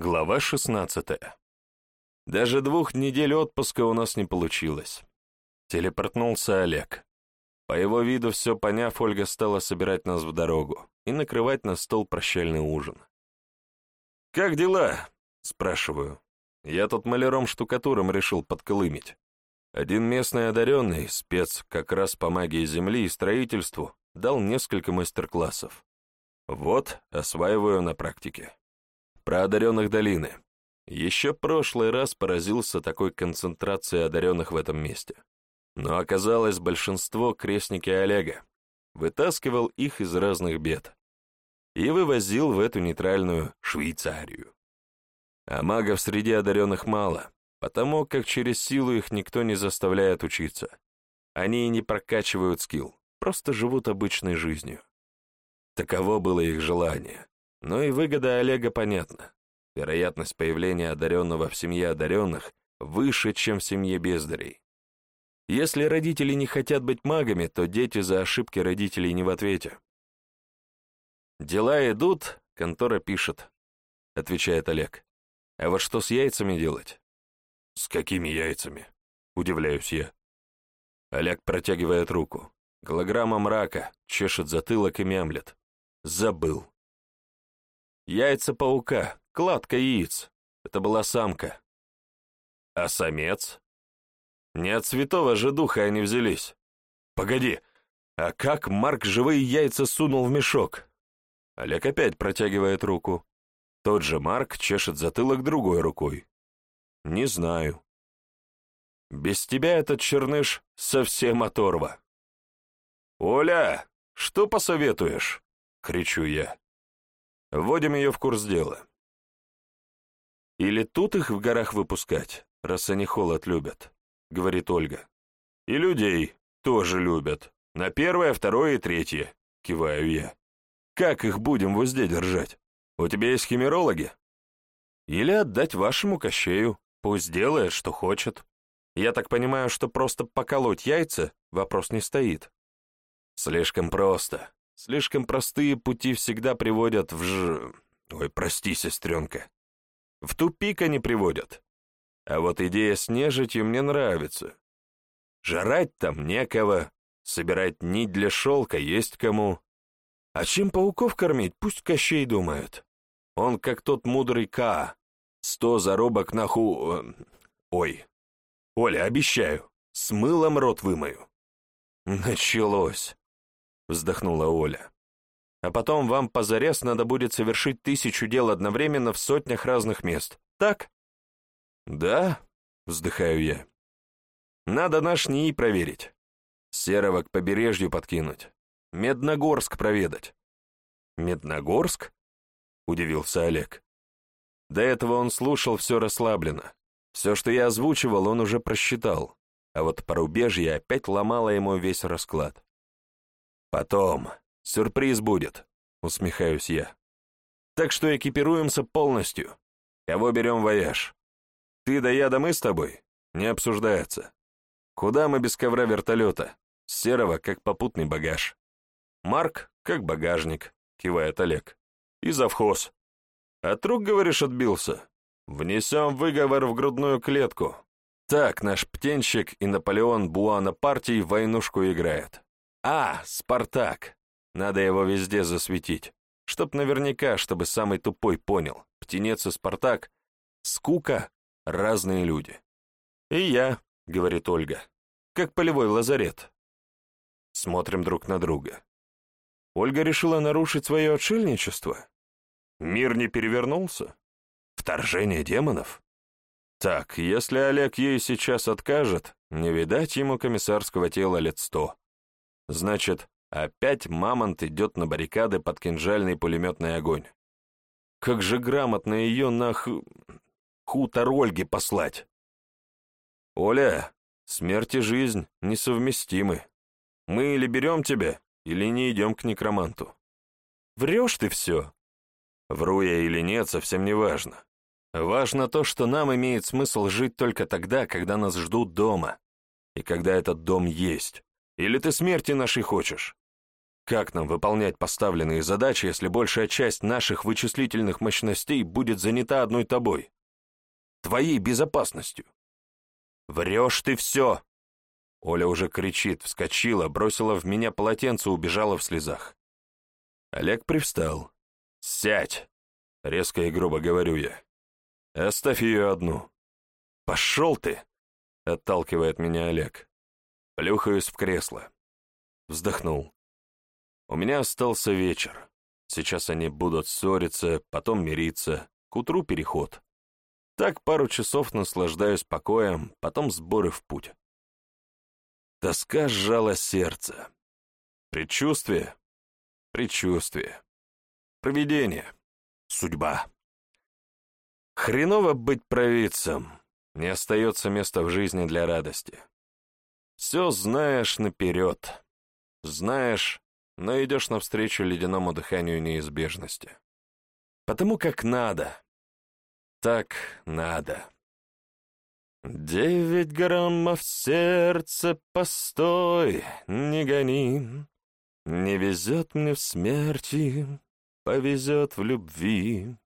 Глава 16. Даже двух недель отпуска у нас не получилось. Телепортнулся Олег. По его виду все поняв, Ольга стала собирать нас в дорогу и накрывать на стол прощальный ужин. «Как дела?» — спрашиваю. Я тут маляром-штукатуром решил подколымить. Один местный одаренный, спец как раз по магии земли и строительству, дал несколько мастер-классов. Вот, осваиваю на практике. Про одаренных долины. Еще прошлый раз поразился такой концентрацией одаренных в этом месте. Но оказалось, большинство — крестники Олега. Вытаскивал их из разных бед. И вывозил в эту нейтральную Швейцарию. А магов среди одаренных мало, потому как через силу их никто не заставляет учиться. Они и не прокачивают скилл, просто живут обычной жизнью. Таково было их желание. Но и выгода Олега понятна. Вероятность появления одаренного в семье одаренных выше, чем в семье бездарей. Если родители не хотят быть магами, то дети за ошибки родителей не в ответе. «Дела идут, контора пишет», — отвечает Олег. «А вот что с яйцами делать?» «С какими яйцами?» — удивляюсь я. Олег протягивает руку. Голограмма мрака, чешет затылок и мямлет. Забыл. Яйца паука, кладка яиц. Это была самка. А самец? Не от святого же духа они взялись. Погоди, а как Марк живые яйца сунул в мешок? Олег опять протягивает руку. Тот же Марк чешет затылок другой рукой. Не знаю. Без тебя этот черныш совсем оторва. «Оля, что посоветуешь?» — кричу я. Вводим ее в курс дела. Или тут их в горах выпускать, раз они холод любят, говорит Ольга. И людей тоже любят. На первое, второе и третье, киваю я. Как их будем в узде держать? У тебя есть химерологи? Или отдать вашему кощею, пусть делает, что хочет. Я так понимаю, что просто поколоть яйца вопрос не стоит. Слишком просто. Слишком простые пути всегда приводят в ж... Ой, прости, сестренка. В тупик они приводят. А вот идея с нежитью мне нравится. Жрать там некого, собирать нить для шелка есть кому. А чем пауков кормить, пусть Кощей думает. Он как тот мудрый Ка. Сто заробок на ху... Э, ой. Оля, обещаю, с мылом рот вымою. Началось вздохнула Оля. А потом вам позарез надо будет совершить тысячу дел одновременно в сотнях разных мест. Так? Да, вздыхаю я. Надо наш НИИ проверить. Серого к побережью подкинуть. Медногорск проведать. Медногорск? Удивился Олег. До этого он слушал все расслабленно. Все, что я озвучивал, он уже просчитал. А вот порубежье опять ломало ему весь расклад. «Потом. Сюрприз будет», — усмехаюсь я. «Так что экипируемся полностью. Кого берем вояж? Ты да я да мы с тобой? Не обсуждается. Куда мы без ковра вертолета? Серого, как попутный багаж. Марк, как багажник», — кивает Олег. «И завхоз. От рук, говоришь, отбился? Внесем выговор в грудную клетку. Так наш птенщик и Наполеон Буана партий войнушку играет. А, Спартак. Надо его везде засветить. Чтоб наверняка, чтобы самый тупой понял. Птенец и Спартак. Скука — разные люди. И я, — говорит Ольга, — как полевой лазарет. Смотрим друг на друга. Ольга решила нарушить свое отшельничество? Мир не перевернулся? Вторжение демонов? Так, если Олег ей сейчас откажет, не видать ему комиссарского тела лет сто. Значит, опять Мамонт идет на баррикады под кинжальный пулеметный огонь. Как же грамотно ее на х... хутор Ольги послать. Оля, смерть и жизнь несовместимы. Мы или берем тебя, или не идем к некроманту. Врешь ты все. Вру я или нет, совсем не важно. Важно то, что нам имеет смысл жить только тогда, когда нас ждут дома, и когда этот дом есть. Или ты смерти нашей хочешь? Как нам выполнять поставленные задачи, если большая часть наших вычислительных мощностей будет занята одной тобой? Твоей безопасностью. Врешь ты все. Оля уже кричит, вскочила, бросила в меня полотенце, убежала в слезах. Олег привстал. «Сядь!» — резко и грубо говорю я. «Оставь ее одну». «Пошел ты!» — отталкивает меня Олег. Плюхаюсь в кресло. Вздохнул. У меня остался вечер. Сейчас они будут ссориться, потом мириться, к утру переход. Так пару часов наслаждаюсь покоем, потом сборы в путь. Тоска сжала сердце. Предчувствие? Предчувствие. Провидение. Судьба. Хреново быть провидцем. Не остается места в жизни для радости. Все знаешь наперед. Знаешь, но идешь навстречу ледяному дыханию неизбежности. Потому как надо. Так надо. Девять граммов сердце, постой, не гони. Не везет мне в смерти, повезет в любви.